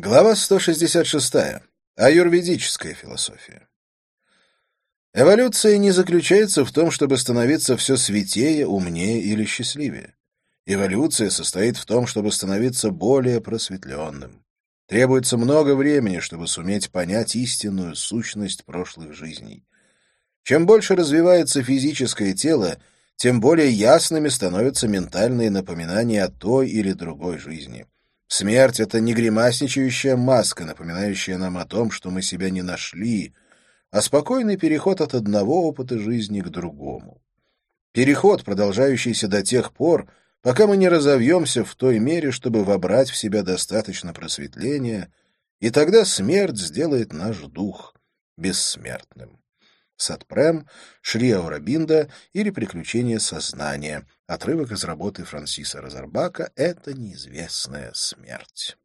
Глава 166. Аюрведическая философия. Эволюция не заключается в том, чтобы становиться все святее, умнее или счастливее. Эволюция состоит в том, чтобы становиться более просветленным. Требуется много времени, чтобы суметь понять истинную сущность прошлых жизней. Чем больше развивается физическое тело, тем более ясными становятся ментальные напоминания о той или другой жизни — Смерть — это не гримасничающая маска, напоминающая нам о том, что мы себя не нашли, а спокойный переход от одного опыта жизни к другому. Переход, продолжающийся до тех пор, пока мы не разовьемся в той мере, чтобы вобрать в себя достаточно просветления, и тогда смерть сделает наш дух бессмертным. Сатпрем, Шри Аурабинда или Приключения сознания. Отрывок из работы Франсиса Розарбака «Это неизвестная смерть».